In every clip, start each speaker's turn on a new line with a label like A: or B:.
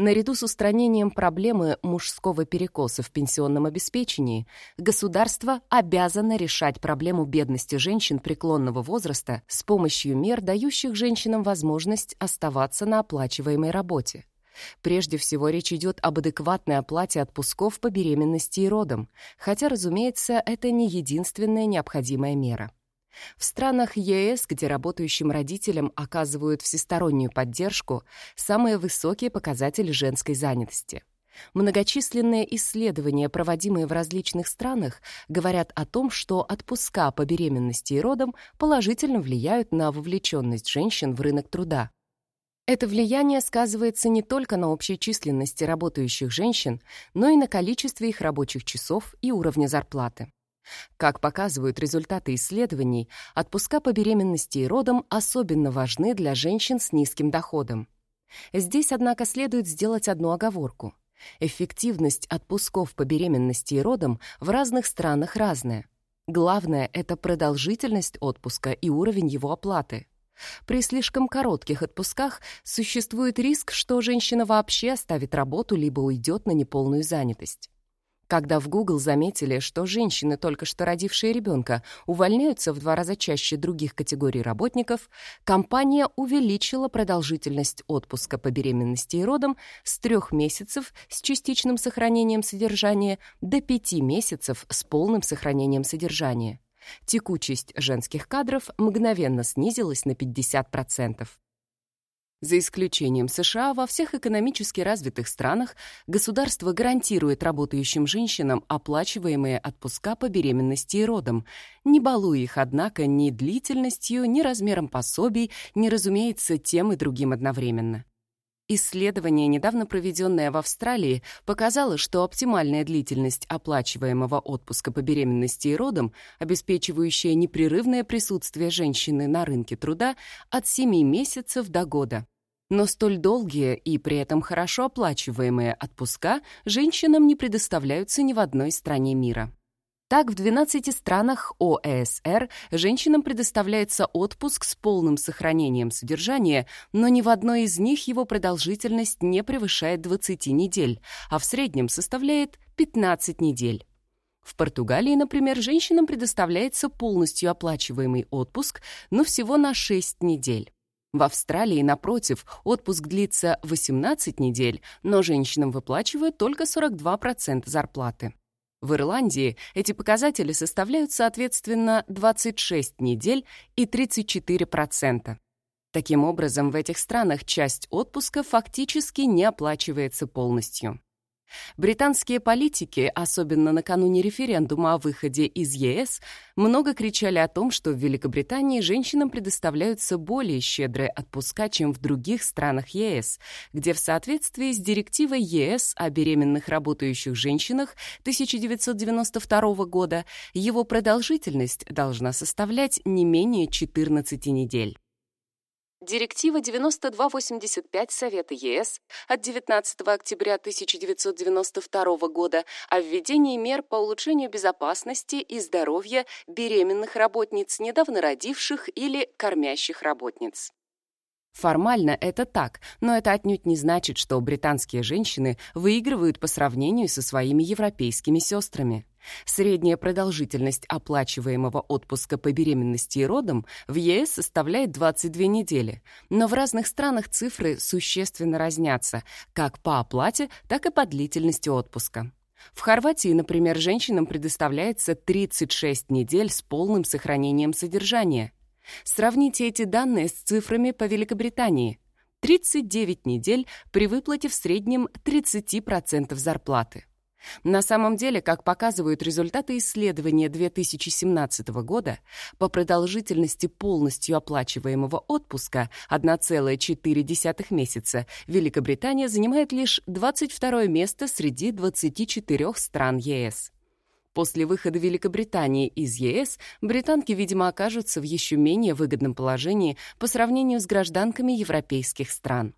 A: Наряду с устранением проблемы мужского перекоса в пенсионном обеспечении, государство обязано решать проблему бедности женщин преклонного возраста с помощью мер, дающих женщинам возможность оставаться на оплачиваемой работе. Прежде всего, речь идет об адекватной оплате отпусков по беременности и родам, хотя, разумеется, это не единственная необходимая мера. В странах ЕС, где работающим родителям оказывают всестороннюю поддержку, самые высокие показатели женской занятости. Многочисленные исследования, проводимые в различных странах, говорят о том, что отпуска по беременности и родам положительно влияют на вовлеченность женщин в рынок труда. Это влияние сказывается не только на общей численности работающих женщин, но и на количестве их рабочих часов и уровне зарплаты. Как показывают результаты исследований, отпуска по беременности и родам особенно важны для женщин с низким доходом. Здесь, однако, следует сделать одну оговорку. Эффективность отпусков по беременности и родам в разных странах разная. Главное — это продолжительность отпуска и уровень его оплаты. При слишком коротких отпусках существует риск, что женщина вообще оставит работу либо уйдет на неполную занятость. Когда в Google заметили, что женщины, только что родившие ребенка, увольняются в два раза чаще других категорий работников, компания увеличила продолжительность отпуска по беременности и родам с трех месяцев с частичным сохранением содержания до пяти месяцев с полным сохранением содержания. Текучесть женских кадров мгновенно снизилась на 50%. За исключением США, во всех экономически развитых странах государство гарантирует работающим женщинам оплачиваемые отпуска по беременности и родам, не балуя их, однако, ни длительностью, ни размером пособий, ни, разумеется, тем и другим одновременно. Исследование, недавно проведенное в Австралии, показало, что оптимальная длительность оплачиваемого отпуска по беременности и родам, обеспечивающая непрерывное присутствие женщины на рынке труда, от 7 месяцев до года. Но столь долгие и при этом хорошо оплачиваемые отпуска женщинам не предоставляются ни в одной стране мира. Так, в 12 странах ОЭСР женщинам предоставляется отпуск с полным сохранением содержания, но ни в одной из них его продолжительность не превышает 20 недель, а в среднем составляет 15 недель. В Португалии, например, женщинам предоставляется полностью оплачиваемый отпуск, но всего на 6 недель. В Австралии, напротив, отпуск длится 18 недель, но женщинам выплачивают только 42% зарплаты. В Ирландии эти показатели составляют, соответственно, 26 недель и 34%. Таким образом, в этих странах часть отпуска фактически не оплачивается полностью. Британские политики, особенно накануне референдума о выходе из ЕС, много кричали о том, что в Великобритании женщинам предоставляются более щедрые отпуска, чем в других странах ЕС, где в соответствии с директивой ЕС о беременных работающих женщинах 1992 года его продолжительность должна составлять не менее 14 недель. Директива 9285 Совета ЕС от 19 октября 1992 года о введении мер по улучшению безопасности и здоровья беременных работниц, недавно родивших или кормящих работниц. Формально это так, но это отнюдь не значит, что британские женщины выигрывают по сравнению со своими европейскими сестрами. Средняя продолжительность оплачиваемого отпуска по беременности и родам в ЕС составляет 22 недели, но в разных странах цифры существенно разнятся как по оплате, так и по длительности отпуска. В Хорватии, например, женщинам предоставляется 36 недель с полным сохранением содержания. Сравните эти данные с цифрами по Великобритании. 39 недель при выплате в среднем 30% зарплаты. На самом деле, как показывают результаты исследования 2017 года, по продолжительности полностью оплачиваемого отпуска 1,4 месяца Великобритания занимает лишь 22 место среди 24 стран ЕС. После выхода Великобритании из ЕС британки, видимо, окажутся в еще менее выгодном положении по сравнению с гражданками европейских стран.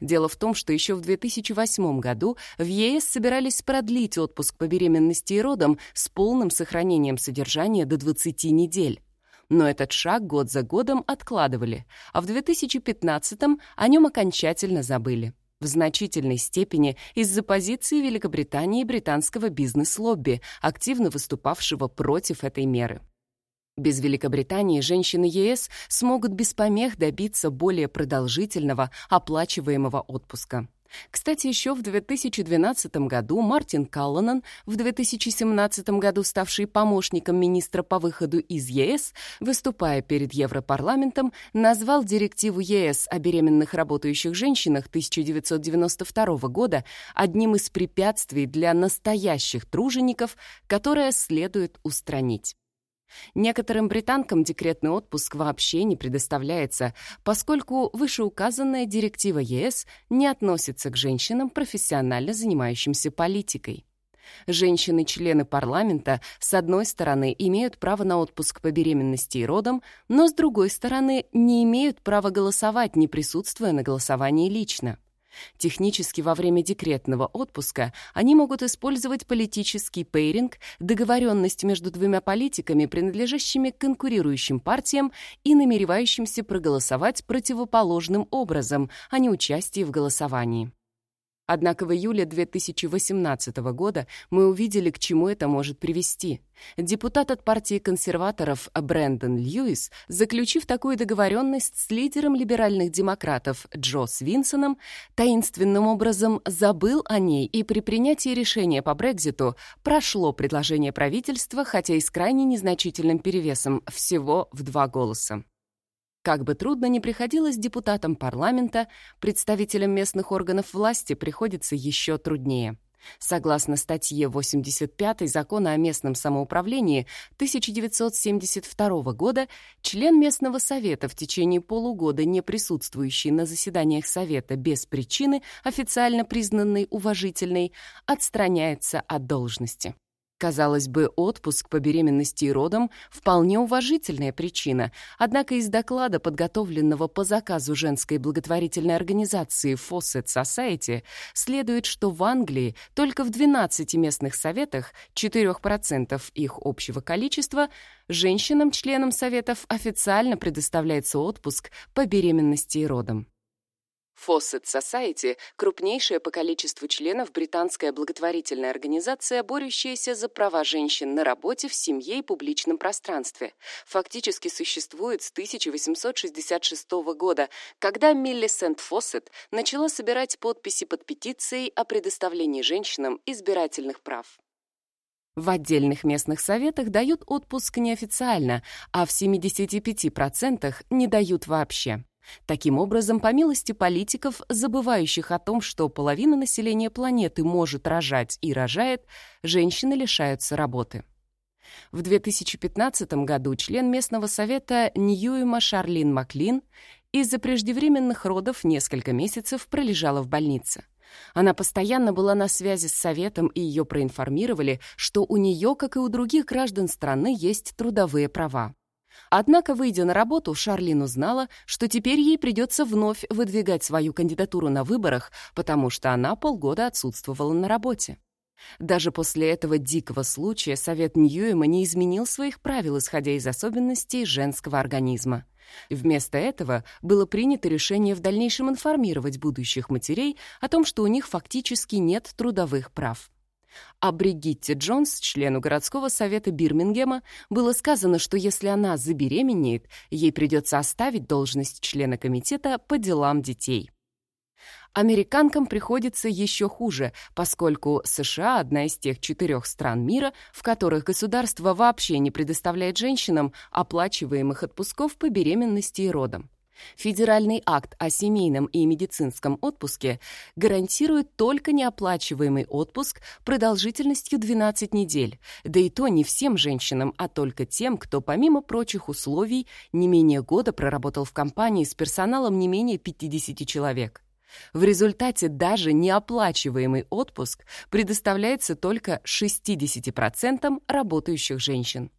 A: Дело в том, что еще в 2008 году в ЕС собирались продлить отпуск по беременности и родам с полным сохранением содержания до 20 недель. Но этот шаг год за годом откладывали, а в 2015 о нем окончательно забыли. В значительной степени из-за позиции Великобритании и британского бизнес-лобби, активно выступавшего против этой меры. Без Великобритании женщины ЕС смогут без помех добиться более продолжительного оплачиваемого отпуска. Кстати, еще в 2012 году Мартин Калланан, в 2017 году ставший помощником министра по выходу из ЕС, выступая перед Европарламентом, назвал директиву ЕС о беременных работающих женщинах 1992 года одним из препятствий для настоящих тружеников, которое следует устранить. Некоторым британкам декретный отпуск вообще не предоставляется, поскольку вышеуказанная директива ЕС не относится к женщинам, профессионально занимающимся политикой. Женщины-члены парламента, с одной стороны, имеют право на отпуск по беременности и родам, но с другой стороны, не имеют права голосовать, не присутствуя на голосовании лично. Технически во время декретного отпуска они могут использовать политический пейринг, договоренность между двумя политиками, принадлежащими конкурирующим партиям и намеревающимся проголосовать противоположным образом, а не участие в голосовании. Однако в июле 2018 года мы увидели, к чему это может привести. Депутат от партии консерваторов Брэндон Льюис, заключив такую договоренность с лидером либеральных демократов Джо Свинсоном, таинственным образом забыл о ней и при принятии решения по Брекзиту прошло предложение правительства, хотя и с крайне незначительным перевесом, всего в два голоса. Как бы трудно ни приходилось депутатам парламента, представителям местных органов власти приходится еще труднее. Согласно статье 85 Закона о местном самоуправлении 1972 года, член местного совета в течение полугода, не присутствующий на заседаниях совета без причины, официально признанной уважительной, отстраняется от должности. Казалось бы, отпуск по беременности и родам – вполне уважительная причина, однако из доклада, подготовленного по заказу женской благотворительной организации Fawcett Society, следует, что в Англии только в 12 местных советах, 4% их общего количества, женщинам-членам советов официально предоставляется отпуск по беременности и родам. Fawcett Society — крупнейшая по количеству членов британская благотворительная организация, борющаяся за права женщин на работе, в семье и публичном пространстве. Фактически существует с 1866 года, когда Миллисент Фоссет начала собирать подписи под петицией о предоставлении женщинам избирательных прав. В отдельных местных советах дают отпуск неофициально, а в 75% не дают вообще. Таким образом, по милости политиков, забывающих о том, что половина населения планеты может рожать и рожает, женщины лишаются работы. В 2015 году член местного совета Ньюима Шарлин Маклин из-за преждевременных родов несколько месяцев пролежала в больнице. Она постоянно была на связи с Советом, и ее проинформировали, что у нее, как и у других граждан страны, есть трудовые права. Однако, выйдя на работу, Шарлин узнала, что теперь ей придется вновь выдвигать свою кандидатуру на выборах, потому что она полгода отсутствовала на работе. Даже после этого дикого случая Совет Ньюэма не изменил своих правил, исходя из особенностей женского организма. Вместо этого было принято решение в дальнейшем информировать будущих матерей о том, что у них фактически нет трудовых прав. А Бригитте Джонс, члену городского совета Бирмингема, было сказано, что если она забеременеет, ей придется оставить должность члена комитета по делам детей. Американкам приходится еще хуже, поскольку США — одна из тех четырех стран мира, в которых государство вообще не предоставляет женщинам оплачиваемых отпусков по беременности и родам. Федеральный акт о семейном и медицинском отпуске гарантирует только неоплачиваемый отпуск продолжительностью 12 недель, да и то не всем женщинам, а только тем, кто помимо прочих условий не менее года проработал в компании с персоналом не менее 50 человек. В результате даже неоплачиваемый отпуск предоставляется только 60% работающих женщин.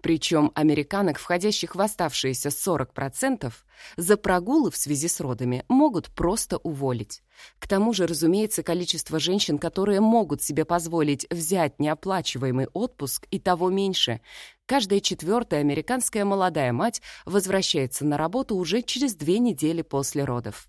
A: Причем американок, входящих в оставшиеся 40%, за прогулы в связи с родами могут просто уволить. К тому же, разумеется, количество женщин, которые могут себе позволить взять неоплачиваемый отпуск, и того меньше. Каждая четвертая американская молодая мать возвращается на работу уже через две недели после родов.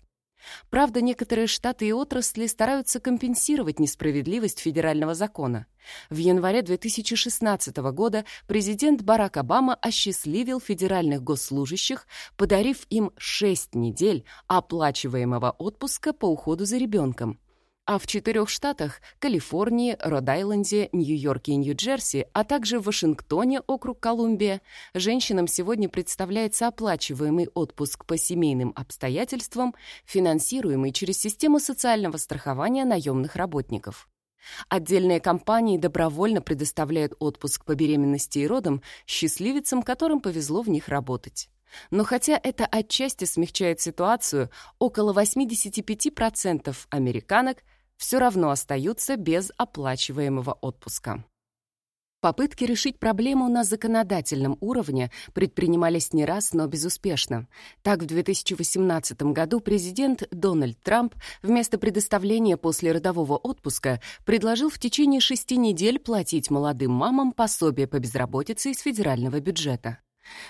A: Правда, некоторые штаты и отрасли стараются компенсировать несправедливость федерального закона. В январе 2016 года президент Барак Обама осчастливил федеральных госслужащих, подарив им 6 недель оплачиваемого отпуска по уходу за ребенком. А в четырех штатах — Калифорнии, Род-Айленде, Нью-Йорке и Нью-Джерси, а также в Вашингтоне, округ Колумбия, женщинам сегодня представляется оплачиваемый отпуск по семейным обстоятельствам, финансируемый через систему социального страхования наемных работников. Отдельные компании добровольно предоставляют отпуск по беременности и родам счастливицам, которым повезло в них работать. Но хотя это отчасти смягчает ситуацию, около 85% американок все равно остаются без оплачиваемого отпуска. Попытки решить проблему на законодательном уровне предпринимались не раз, но безуспешно. Так, в 2018 году президент Дональд Трамп вместо предоставления послеродового отпуска предложил в течение шести недель платить молодым мамам пособие по безработице из федерального бюджета.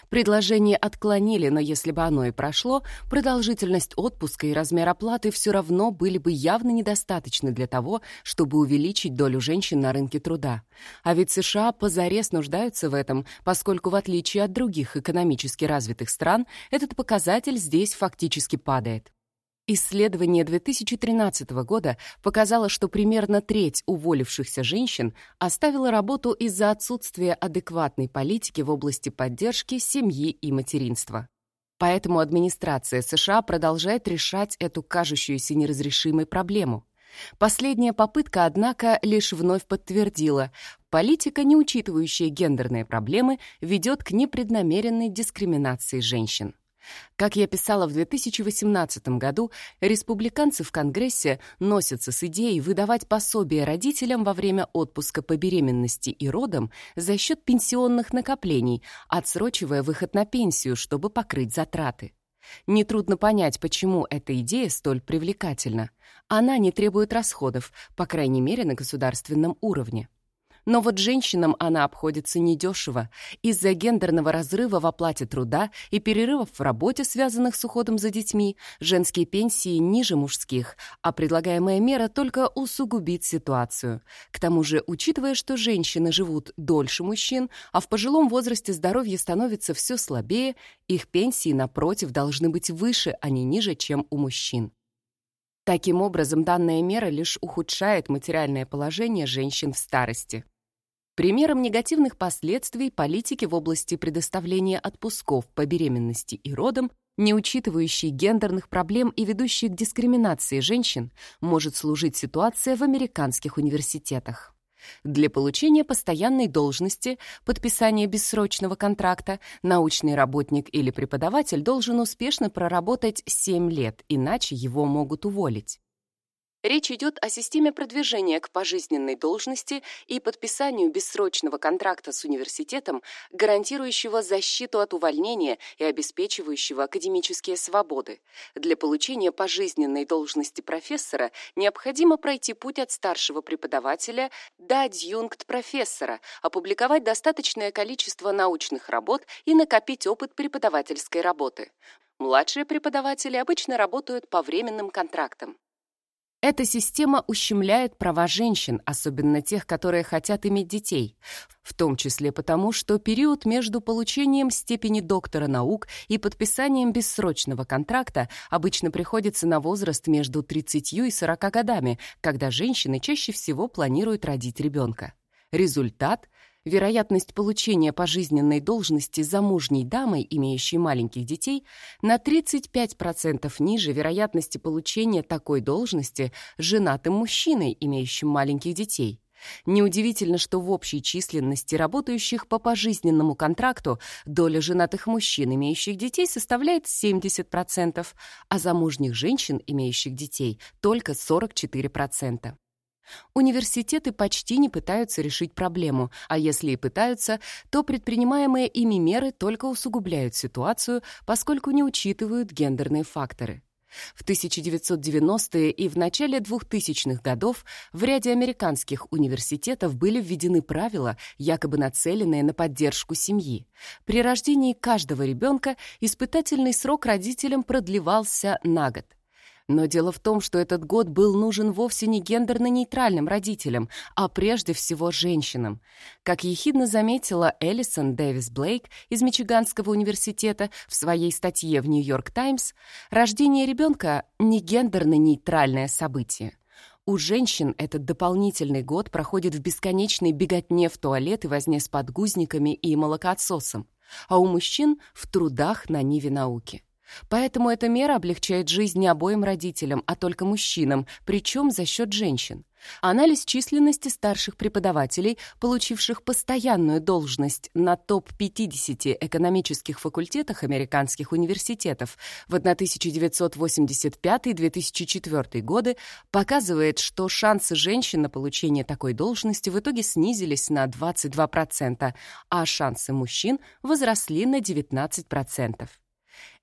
A: Предложение отклонили, но если бы оно и прошло, продолжительность отпуска и размер оплаты все равно были бы явно недостаточны для того, чтобы увеличить долю женщин на рынке труда. А ведь США позарез нуждаются в этом, поскольку в отличие от других экономически развитых стран, этот показатель здесь фактически падает. Исследование 2013 года показало, что примерно треть уволившихся женщин оставила работу из-за отсутствия адекватной политики в области поддержки семьи и материнства. Поэтому администрация США продолжает решать эту кажущуюся неразрешимой проблему. Последняя попытка, однако, лишь вновь подтвердила, политика, не учитывающая гендерные проблемы, ведет к непреднамеренной дискриминации женщин. Как я писала в 2018 году, республиканцы в Конгрессе носятся с идеей выдавать пособие родителям во время отпуска по беременности и родам за счет пенсионных накоплений, отсрочивая выход на пенсию, чтобы покрыть затраты. Нетрудно понять, почему эта идея столь привлекательна. Она не требует расходов, по крайней мере, на государственном уровне. Но вот женщинам она обходится недешево. Из-за гендерного разрыва в оплате труда и перерывов в работе, связанных с уходом за детьми, женские пенсии ниже мужских, а предлагаемая мера только усугубит ситуацию. К тому же, учитывая, что женщины живут дольше мужчин, а в пожилом возрасте здоровье становится все слабее, их пенсии, напротив, должны быть выше, а не ниже, чем у мужчин. Таким образом, данная мера лишь ухудшает материальное положение женщин в старости. Примером негативных последствий политики в области предоставления отпусков по беременности и родам, не учитывающей гендерных проблем и ведущей к дискриминации женщин, может служить ситуация в американских университетах. Для получения постоянной должности, подписания бессрочного контракта, научный работник или преподаватель должен успешно проработать 7 лет, иначе его могут уволить. Речь идет о системе продвижения к пожизненной должности и подписанию бессрочного контракта с университетом, гарантирующего защиту от увольнения и обеспечивающего академические свободы. Для получения пожизненной должности профессора необходимо пройти путь от старшего преподавателя до адъюнкт профессора, опубликовать достаточное количество научных работ и накопить опыт преподавательской работы. Младшие преподаватели обычно работают по временным контрактам. Эта система ущемляет права женщин, особенно тех, которые хотят иметь детей, в том числе потому, что период между получением степени доктора наук и подписанием бессрочного контракта обычно приходится на возраст между 30 и 40 годами, когда женщины чаще всего планируют родить ребенка. Результат вероятность получения пожизненной должности замужней дамой, имеющей маленьких детей, на 35% ниже вероятности получения такой должности женатым мужчиной, имеющим маленьких детей. Неудивительно, что в общей численности работающих по пожизненному контракту доля женатых мужчин, имеющих детей, составляет 70%, а замужних женщин, имеющих детей, только 44%. Университеты почти не пытаются решить проблему, а если и пытаются, то предпринимаемые ими меры только усугубляют ситуацию, поскольку не учитывают гендерные факторы. В 1990-е и в начале 2000-х годов в ряде американских университетов были введены правила, якобы нацеленные на поддержку семьи. При рождении каждого ребенка испытательный срок родителям продлевался на год. Но дело в том, что этот год был нужен вовсе не гендерно-нейтральным родителям, а прежде всего женщинам. Как ехидно заметила Элисон Дэвис Блейк из Мичиганского университета в своей статье в «Нью-Йорк Таймс», рождение ребенка — не гендерно-нейтральное событие. У женщин этот дополнительный год проходит в бесконечной беготне в туалет и возне с подгузниками и молокоотсосом, а у мужчин — в трудах на ниве науки. Поэтому эта мера облегчает жизнь не обоим родителям, а только мужчинам, причем за счет женщин. Анализ численности старших преподавателей, получивших постоянную должность на топ-50 экономических факультетах американских университетов в 1985-2004 годы, показывает, что шансы женщин на получение такой должности в итоге снизились на 22%, а шансы мужчин возросли на 19%.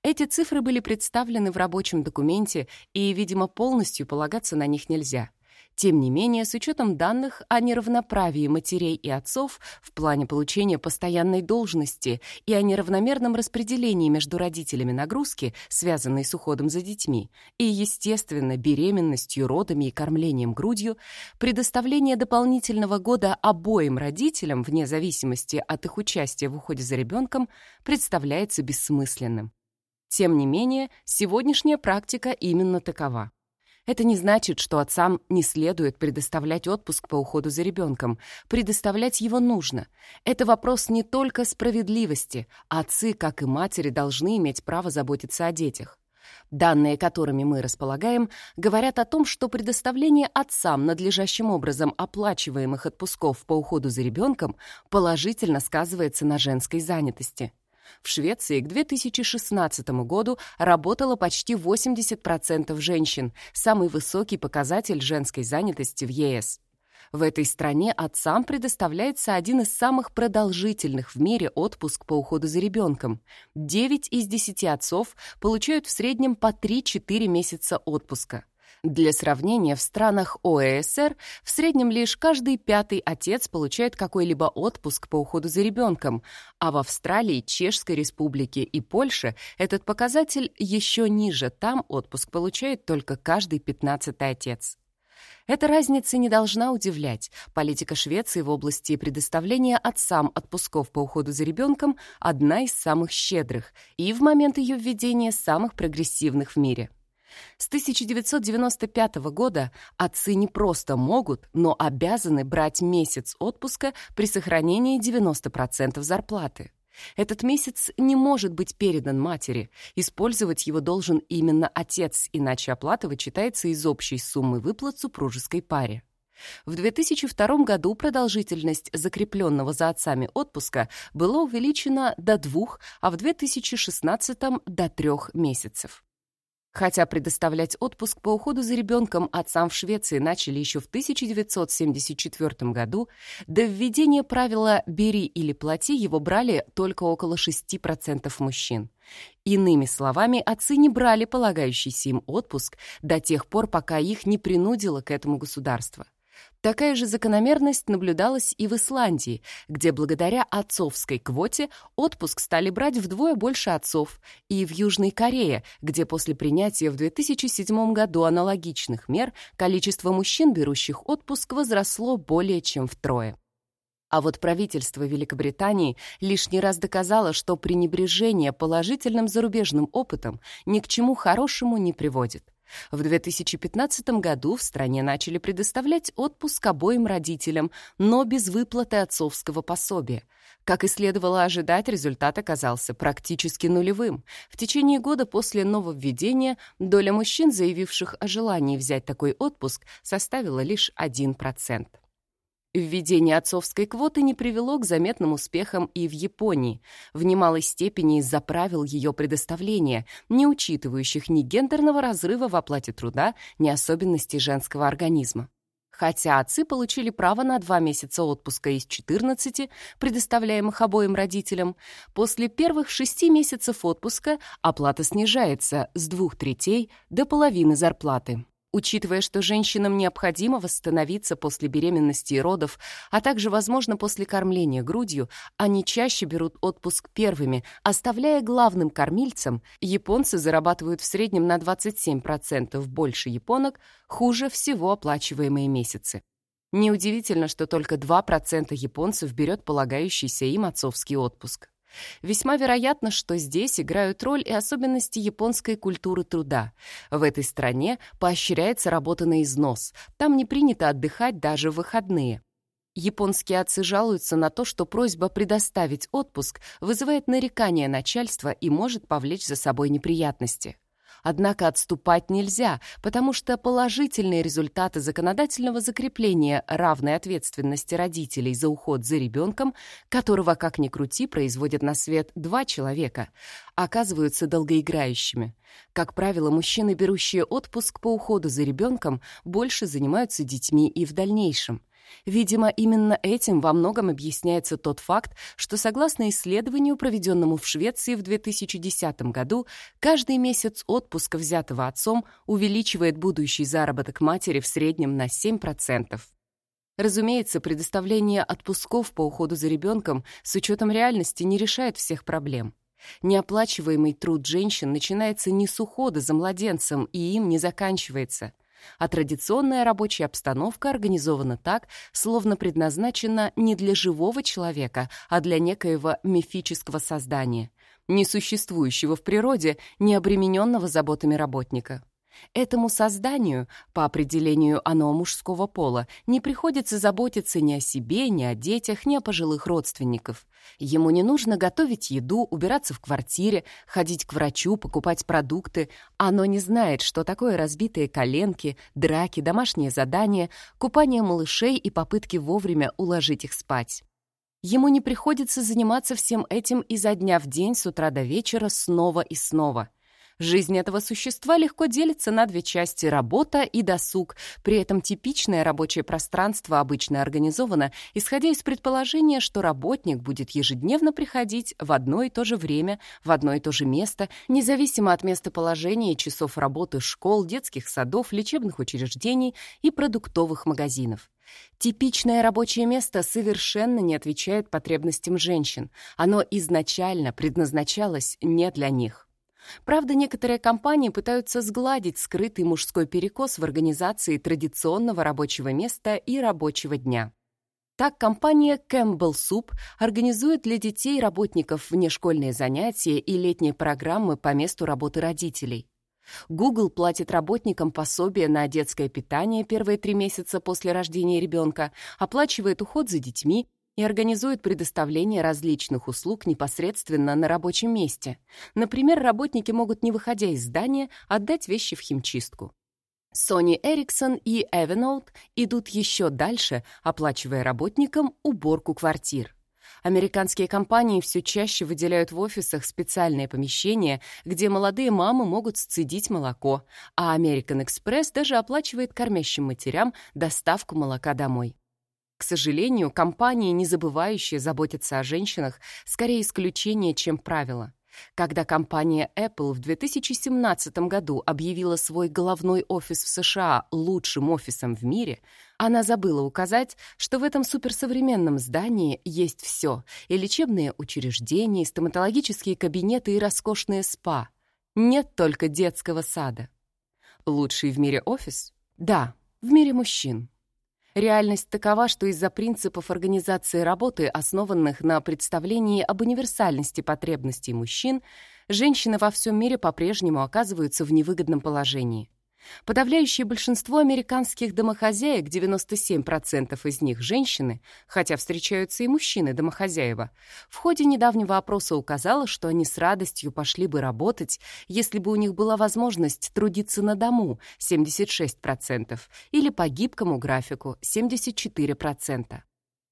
A: Эти цифры были представлены в рабочем документе, и, видимо, полностью полагаться на них нельзя. Тем не менее, с учетом данных о неравноправии матерей и отцов в плане получения постоянной должности и о неравномерном распределении между родителями нагрузки, связанной с уходом за детьми, и, естественно, беременностью, родами и кормлением грудью, предоставление дополнительного года обоим родителям, вне зависимости от их участия в уходе за ребенком, представляется бессмысленным. Тем не менее, сегодняшняя практика именно такова. Это не значит, что отцам не следует предоставлять отпуск по уходу за ребенком. Предоставлять его нужно. Это вопрос не только справедливости. Отцы, как и матери, должны иметь право заботиться о детях. Данные, которыми мы располагаем, говорят о том, что предоставление отцам надлежащим образом оплачиваемых отпусков по уходу за ребенком положительно сказывается на женской занятости. В Швеции к 2016 году работало почти 80% женщин, самый высокий показатель женской занятости в ЕС. В этой стране отцам предоставляется один из самых продолжительных в мире отпуск по уходу за ребенком. 9 из 10 отцов получают в среднем по 3-4 месяца отпуска. Для сравнения, в странах ОЭСР в среднем лишь каждый пятый отец получает какой-либо отпуск по уходу за ребенком, а в Австралии, Чешской Республике и Польше этот показатель еще ниже, там отпуск получает только каждый пятнадцатый отец. Эта разница не должна удивлять. Политика Швеции в области предоставления отцам отпусков по уходу за ребенком одна из самых щедрых и в момент ее введения самых прогрессивных в мире. С 1995 года отцы не просто могут, но обязаны брать месяц отпуска при сохранении 90% зарплаты. Этот месяц не может быть передан матери. Использовать его должен именно отец, иначе оплата вычитается из общей суммы выплат супружеской паре. В 2002 году продолжительность закрепленного за отцами отпуска была увеличена до двух, а в 2016 — до трех месяцев. Хотя предоставлять отпуск по уходу за ребенком отцам в Швеции начали еще в 1974 году, до введения правила «бери или плати» его брали только около 6% мужчин. Иными словами, отцы не брали полагающийся им отпуск до тех пор, пока их не принудило к этому государство. Такая же закономерность наблюдалась и в Исландии, где благодаря отцовской квоте отпуск стали брать вдвое больше отцов, и в Южной Корее, где после принятия в 2007 году аналогичных мер количество мужчин, берущих отпуск, возросло более чем втрое. А вот правительство Великобритании лишний раз доказало, что пренебрежение положительным зарубежным опытом ни к чему хорошему не приводит. В 2015 году в стране начали предоставлять отпуск обоим родителям, но без выплаты отцовского пособия. Как и следовало ожидать, результат оказался практически нулевым. В течение года после нововведения доля мужчин, заявивших о желании взять такой отпуск, составила лишь 1%. Введение отцовской квоты не привело к заметным успехам и в Японии, в немалой степени из-за правил ее предоставления, не учитывающих ни гендерного разрыва в оплате труда, ни особенностей женского организма. Хотя отцы получили право на два месяца отпуска из 14, предоставляемых обоим родителям, после первых шести месяцев отпуска оплата снижается с двух третей до половины зарплаты. Учитывая, что женщинам необходимо восстановиться после беременности и родов, а также, возможно, после кормления грудью, они чаще берут отпуск первыми, оставляя главным кормильцам, японцы зарабатывают в среднем на 27% больше японок, хуже всего оплачиваемые месяцы. Неудивительно, что только 2% японцев берет полагающийся им отцовский отпуск. Весьма вероятно, что здесь играют роль и особенности японской культуры труда. В этой стране поощряется работа на износ, там не принято отдыхать даже в выходные. Японские отцы жалуются на то, что просьба предоставить отпуск вызывает нарекания начальства и может повлечь за собой неприятности. Однако отступать нельзя, потому что положительные результаты законодательного закрепления равной ответственности родителей за уход за ребенком, которого, как ни крути, производят на свет два человека, оказываются долгоиграющими. Как правило, мужчины, берущие отпуск по уходу за ребенком, больше занимаются детьми и в дальнейшем. Видимо, именно этим во многом объясняется тот факт, что согласно исследованию, проведенному в Швеции в 2010 году, каждый месяц отпуска, взятого отцом, увеличивает будущий заработок матери в среднем на 7%. Разумеется, предоставление отпусков по уходу за ребенком с учетом реальности не решает всех проблем. Неоплачиваемый труд женщин начинается не с ухода за младенцем и им не заканчивается а традиционная рабочая обстановка организована так, словно предназначена не для живого человека, а для некоего мифического создания, несуществующего в природе, не обремененного заботами работника. Этому созданию, по определению оно мужского пола, не приходится заботиться ни о себе, ни о детях, ни о пожилых родственников. Ему не нужно готовить еду, убираться в квартире, ходить к врачу, покупать продукты. Оно не знает, что такое разбитые коленки, драки, домашние задания, купание малышей и попытки вовремя уложить их спать. Ему не приходится заниматься всем этим изо дня в день с утра до вечера снова и снова — Жизнь этого существа легко делится на две части – работа и досуг. При этом типичное рабочее пространство обычно организовано, исходя из предположения, что работник будет ежедневно приходить в одно и то же время, в одно и то же место, независимо от местоположения часов работы школ, детских садов, лечебных учреждений и продуктовых магазинов. Типичное рабочее место совершенно не отвечает потребностям женщин. Оно изначально предназначалось не для них. Правда, некоторые компании пытаются сгладить скрытый мужской перекос в организации традиционного рабочего места и рабочего дня. Так, компания Campbell Soup организует для детей работников внешкольные занятия и летние программы по месту работы родителей. Google платит работникам пособие на детское питание первые три месяца после рождения ребенка, оплачивает уход за детьми и организует предоставление различных услуг непосредственно на рабочем месте. Например, работники могут, не выходя из здания, отдать вещи в химчистку. Sony Ericsson и Evernote идут еще дальше, оплачивая работникам уборку квартир. Американские компании все чаще выделяют в офисах специальные помещения, где молодые мамы могут сцедить молоко, а American Express даже оплачивает кормящим матерям доставку молока домой. К сожалению, компании, не забывающие заботиться о женщинах, скорее исключение, чем правило. Когда компания Apple в 2017 году объявила свой головной офис в США лучшим офисом в мире, она забыла указать, что в этом суперсовременном здании есть все — и лечебные учреждения, и стоматологические кабинеты, и роскошные спа. Нет только детского сада. Лучший в мире офис? Да, в мире мужчин. Реальность такова, что из-за принципов организации работы, основанных на представлении об универсальности потребностей мужчин, женщины во всем мире по-прежнему оказываются в невыгодном положении. Подавляющее большинство американских домохозяек, 97% из них женщины, хотя встречаются и мужчины-домохозяева, в ходе недавнего опроса указало, что они с радостью пошли бы работать, если бы у них была возможность трудиться на дому 76% или по гибкому графику 74%.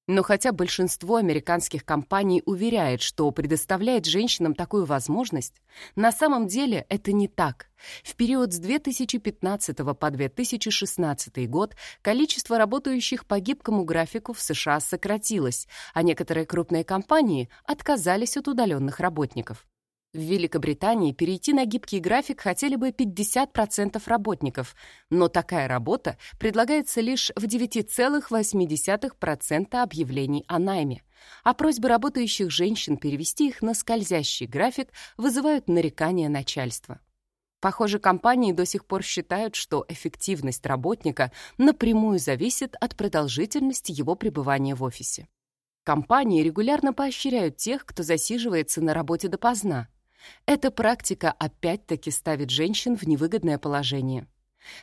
A: Но хотя большинство американских компаний уверяет, что предоставляет женщинам такую возможность, на самом деле это не так. В период с 2015 по 2016 год количество работающих по гибкому графику в США сократилось, а некоторые крупные компании отказались от удаленных работников. В Великобритании перейти на гибкий график хотели бы 50% работников, но такая работа предлагается лишь в 9,8% объявлений о найме, а просьбы работающих женщин перевести их на скользящий график вызывают нарекания начальства. Похоже, компании до сих пор считают, что эффективность работника напрямую зависит от продолжительности его пребывания в офисе. Компании регулярно поощряют тех, кто засиживается на работе допоздна, эта практика опять-таки ставит женщин в невыгодное положение.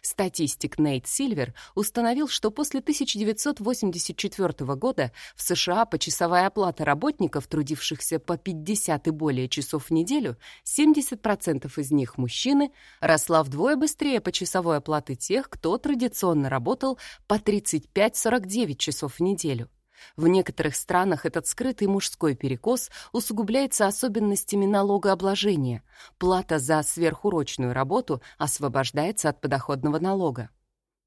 A: Статистик Нейт Сильвер установил, что после 1984 года в США почасовая оплата работников, трудившихся по 50 и более часов в неделю, 70% из них мужчины, росла вдвое быстрее почасовой оплаты тех, кто традиционно работал по 35-49 часов в неделю. В некоторых странах этот скрытый мужской перекос усугубляется особенностями налогообложения. Плата за сверхурочную работу освобождается от подоходного налога.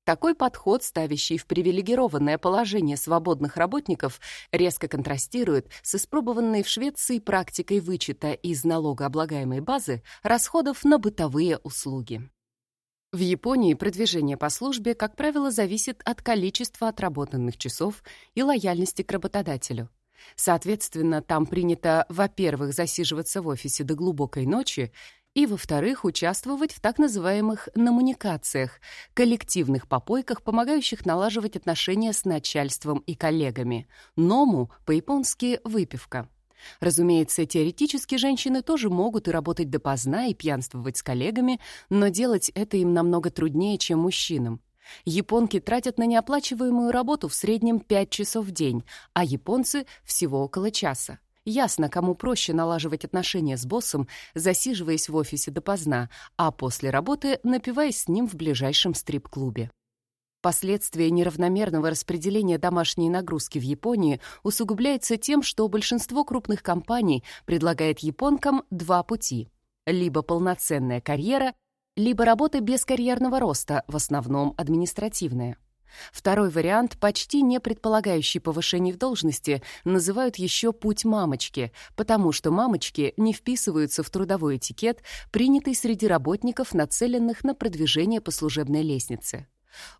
A: Такой подход, ставящий в привилегированное положение свободных работников, резко контрастирует с испробованной в Швеции практикой вычета из налогооблагаемой базы расходов на бытовые услуги. В Японии продвижение по службе, как правило, зависит от количества отработанных часов и лояльности к работодателю. Соответственно, там принято, во-первых, засиживаться в офисе до глубокой ночи, и, во-вторых, участвовать в так называемых намуникациях, коллективных попойках, помогающих налаживать отношения с начальством и коллегами. Ному, по-японски «выпивка». Разумеется, теоретически женщины тоже могут и работать допоздна, и пьянствовать с коллегами, но делать это им намного труднее, чем мужчинам. Японки тратят на неоплачиваемую работу в среднем 5 часов в день, а японцы — всего около часа. Ясно, кому проще налаживать отношения с боссом, засиживаясь в офисе допоздна, а после работы напиваясь с ним в ближайшем стрип-клубе. Последствия неравномерного распределения домашней нагрузки в Японии усугубляется тем, что большинство крупных компаний предлагает японкам два пути. Либо полноценная карьера, либо работа без карьерного роста, в основном административная. Второй вариант, почти не предполагающий повышений в должности, называют еще «путь мамочки», потому что мамочки не вписываются в трудовой этикет, принятый среди работников, нацеленных на продвижение по служебной лестнице.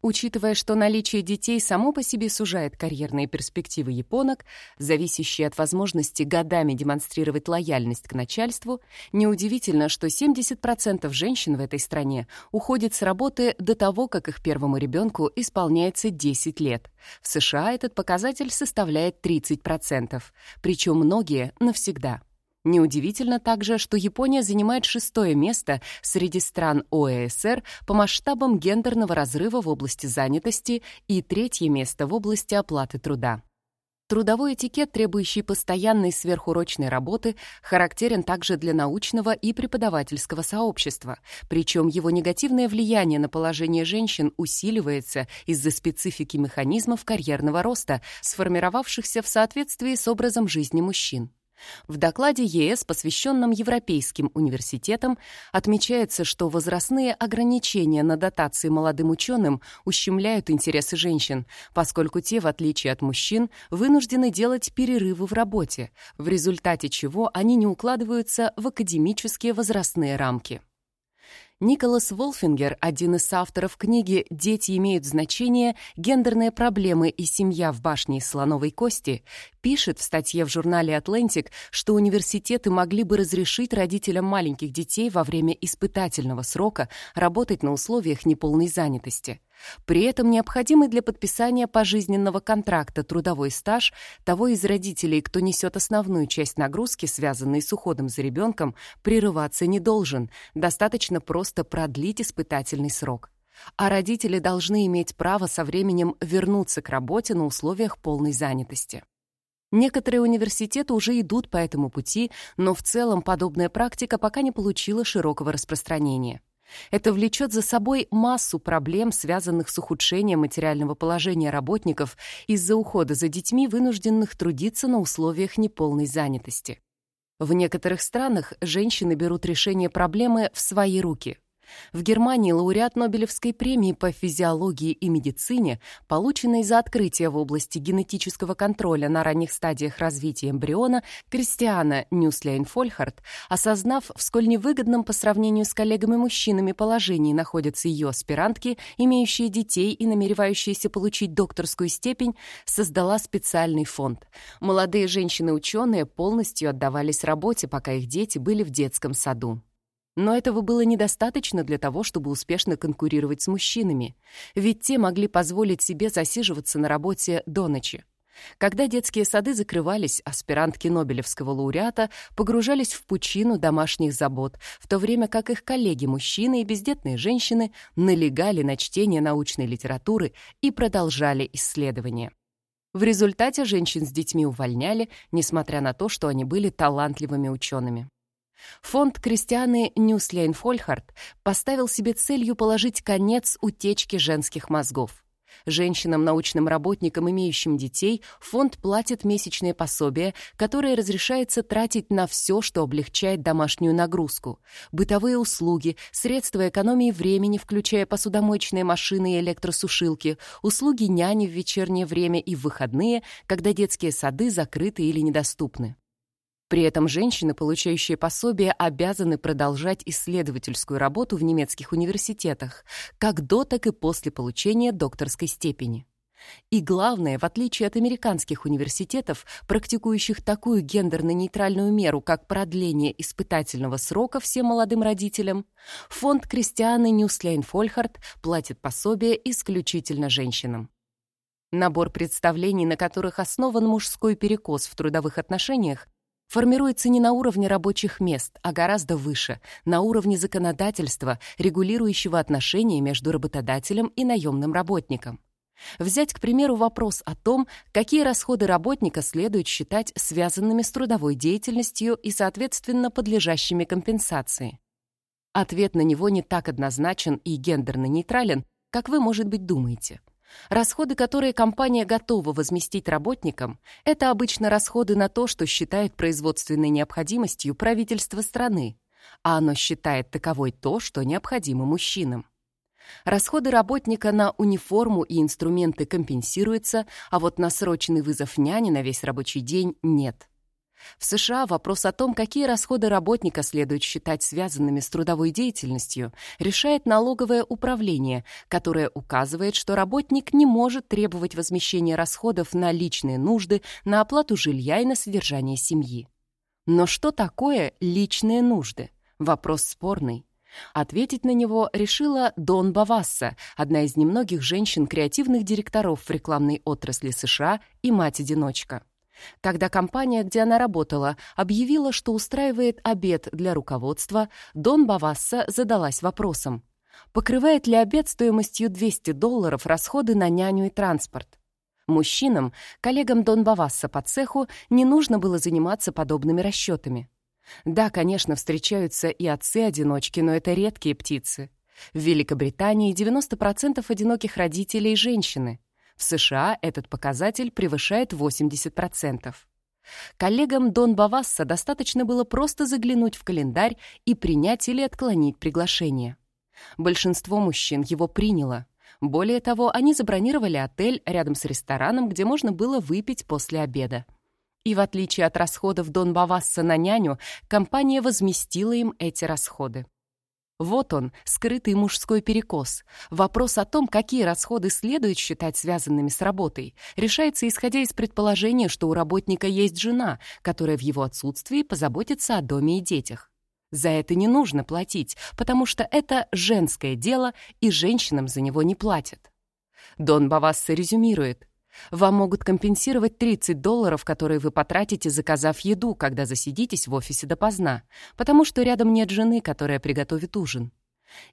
A: Учитывая, что наличие детей само по себе сужает карьерные перспективы японок, зависящие от возможности годами демонстрировать лояльность к начальству, неудивительно, что 70% женщин в этой стране уходят с работы до того, как их первому ребенку исполняется 10 лет. В США этот показатель составляет 30%, причем многие навсегда. Неудивительно также, что Япония занимает шестое место среди стран ОЭСР по масштабам гендерного разрыва в области занятости и третье место в области оплаты труда. Трудовой этикет, требующий постоянной сверхурочной работы, характерен также для научного и преподавательского сообщества, причем его негативное влияние на положение женщин усиливается из-за специфики механизмов карьерного роста, сформировавшихся в соответствии с образом жизни мужчин. В докладе ЕС, посвященном европейским университетам, отмечается, что возрастные ограничения на дотации молодым ученым ущемляют интересы женщин, поскольку те, в отличие от мужчин, вынуждены делать перерывы в работе, в результате чего они не укладываются в академические возрастные рамки. Николас Волфингер, один из авторов книги «Дети имеют значение. Гендерные проблемы и семья в башне из слоновой кости», пишет в статье в журнале Atlantic, что университеты могли бы разрешить родителям маленьких детей во время испытательного срока работать на условиях неполной занятости. При этом необходимый для подписания пожизненного контракта трудовой стаж того из родителей, кто несет основную часть нагрузки, связанной с уходом за ребенком, прерываться не должен, достаточно просто продлить испытательный срок. А родители должны иметь право со временем вернуться к работе на условиях полной занятости. Некоторые университеты уже идут по этому пути, но в целом подобная практика пока не получила широкого распространения. Это влечет за собой массу проблем, связанных с ухудшением материального положения работников из-за ухода за детьми, вынужденных трудиться на условиях неполной занятости. В некоторых странах женщины берут решение проблемы в свои руки. В Германии лауреат Нобелевской премии по физиологии и медицине, полученной за открытие в области генетического контроля на ранних стадиях развития эмбриона, Кристиана Нюслейн-Фольхарт, осознав, в сколь невыгодном по сравнению с коллегами-мужчинами положении находятся ее аспирантки, имеющие детей и намеревающиеся получить докторскую степень, создала специальный фонд. Молодые женщины-ученые полностью отдавались работе, пока их дети были в детском саду. Но этого было недостаточно для того, чтобы успешно конкурировать с мужчинами, ведь те могли позволить себе засиживаться на работе до ночи. Когда детские сады закрывались, аспирантки Нобелевского лауреата погружались в пучину домашних забот, в то время как их коллеги-мужчины и бездетные женщины налегали на чтение научной литературы и продолжали исследования. В результате женщин с детьми увольняли, несмотря на то, что они были талантливыми учеными. Фонд Кристианы Нюслейн-Фольхарт поставил себе целью положить конец утечке женских мозгов. Женщинам-научным работникам, имеющим детей, фонд платит месячные пособия, которые разрешается тратить на все, что облегчает домашнюю нагрузку. Бытовые услуги, средства экономии времени, включая посудомоечные машины и электросушилки, услуги няни в вечернее время и в выходные, когда детские сады закрыты или недоступны. При этом женщины, получающие пособие, обязаны продолжать исследовательскую работу в немецких университетах, как до, так и после получения докторской степени. И главное, в отличие от американских университетов, практикующих такую гендерно-нейтральную меру, как продление испытательного срока всем молодым родителям, фонд Кристианы Нюсляйн-Фольхард платит пособие исключительно женщинам. Набор представлений, на которых основан мужской перекос в трудовых отношениях, формируется не на уровне рабочих мест, а гораздо выше, на уровне законодательства, регулирующего отношения между работодателем и наемным работником. Взять, к примеру, вопрос о том, какие расходы работника следует считать связанными с трудовой деятельностью и, соответственно, подлежащими компенсации. Ответ на него не так однозначен и гендерно нейтрален, как вы, может быть, думаете. Расходы, которые компания готова возместить работникам, это обычно расходы на то, что считает производственной необходимостью правительство страны, а оно считает таковой то, что необходимо мужчинам. Расходы работника на униформу и инструменты компенсируются, а вот на срочный вызов няни на весь рабочий день нет. В США вопрос о том, какие расходы работника следует считать связанными с трудовой деятельностью, решает налоговое управление, которое указывает, что работник не может требовать возмещения расходов на личные нужды, на оплату жилья и на содержание семьи. Но что такое личные нужды? Вопрос спорный. Ответить на него решила Дон Бавасса, одна из немногих женщин-креативных директоров в рекламной отрасли США и мать-одиночка. Когда компания, где она работала, объявила, что устраивает обед для руководства, Дон Бавасса задалась вопросом, покрывает ли обед стоимостью 200 долларов расходы на няню и транспорт. Мужчинам, коллегам Дон Бавасса по цеху, не нужно было заниматься подобными расчетами. Да, конечно, встречаются и отцы-одиночки, но это редкие птицы. В Великобритании 90% одиноких родителей – женщины – в США этот показатель превышает 80%. Коллегам Дон Бавасса достаточно было просто заглянуть в календарь и принять или отклонить приглашение. Большинство мужчин его приняло. Более того, они забронировали отель рядом с рестораном, где можно было выпить после обеда. И в отличие от расходов Дон Бавасса на няню, компания возместила им эти расходы. Вот он, скрытый мужской перекос. Вопрос о том, какие расходы следует считать связанными с работой, решается исходя из предположения, что у работника есть жена, которая в его отсутствии позаботится о доме и детях. За это не нужно платить, потому что это женское дело, и женщинам за него не платят. Дон Бавасса резюмирует. Вам могут компенсировать 30 долларов, которые вы потратите, заказав еду, когда засидитесь в офисе допоздна, потому что рядом нет жены, которая приготовит ужин.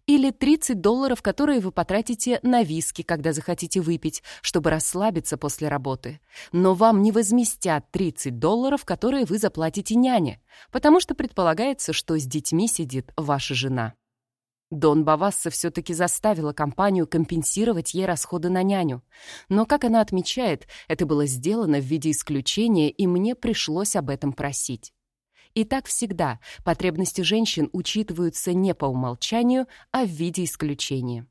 A: Или 30 долларов, которые вы потратите на виски, когда захотите выпить, чтобы расслабиться после работы. Но вам не возместят 30 долларов, которые вы заплатите няне, потому что предполагается, что с детьми сидит ваша жена. Дон Бавасса все-таки заставила компанию компенсировать ей расходы на няню. Но, как она отмечает, это было сделано в виде исключения, и мне пришлось об этом просить. И так всегда потребности женщин учитываются не по умолчанию, а в виде исключения.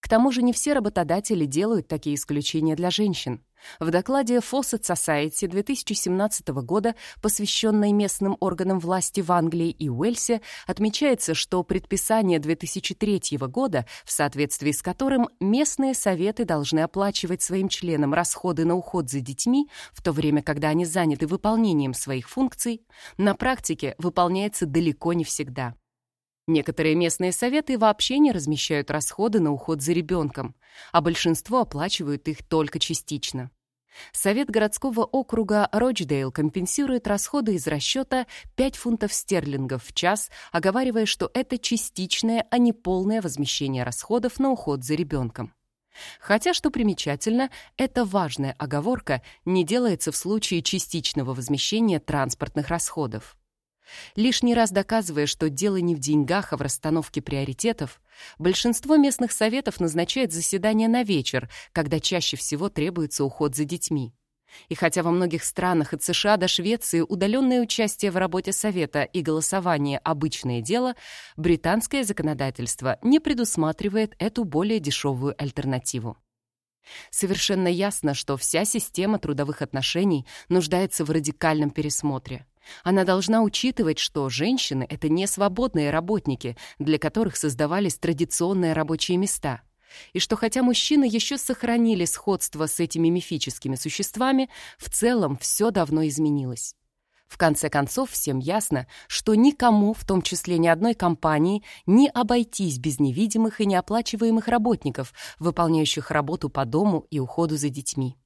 A: К тому же не все работодатели делают такие исключения для женщин. В докладе Fawcett Society 2017 года, посвященной местным органам власти в Англии и Уэльсе, отмечается, что предписание 2003 года, в соответствии с которым местные советы должны оплачивать своим членам расходы на уход за детьми, в то время, когда они заняты выполнением своих функций, на практике выполняется далеко не всегда. Некоторые местные советы вообще не размещают расходы на уход за ребенком, а большинство оплачивают их только частично. Совет городского округа Рочдейл компенсирует расходы из расчета 5 фунтов стерлингов в час, оговаривая, что это частичное, а не полное возмещение расходов на уход за ребенком. Хотя, что примечательно, эта важная оговорка не делается в случае частичного возмещения транспортных расходов. Лишний раз доказывая, что дело не в деньгах, а в расстановке приоритетов, большинство местных советов назначает заседание на вечер, когда чаще всего требуется уход за детьми. И хотя во многих странах от США до Швеции удаленное участие в работе совета и голосование – обычное дело, британское законодательство не предусматривает эту более дешевую альтернативу. Совершенно ясно, что вся система трудовых отношений нуждается в радикальном пересмотре. Она должна учитывать, что женщины — это не свободные работники, для которых создавались традиционные рабочие места. И что хотя мужчины еще сохранили сходство с этими мифическими существами, в целом все давно изменилось. В конце концов, всем ясно, что никому, в том числе ни одной компании, не обойтись без невидимых и неоплачиваемых работников, выполняющих работу по дому и уходу за детьми.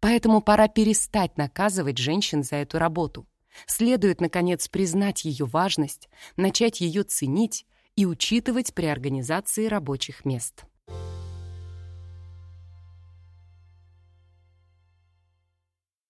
A: Поэтому пора перестать наказывать женщин за эту работу. Следует, наконец, признать ее важность, начать ее ценить и учитывать при организации рабочих мест.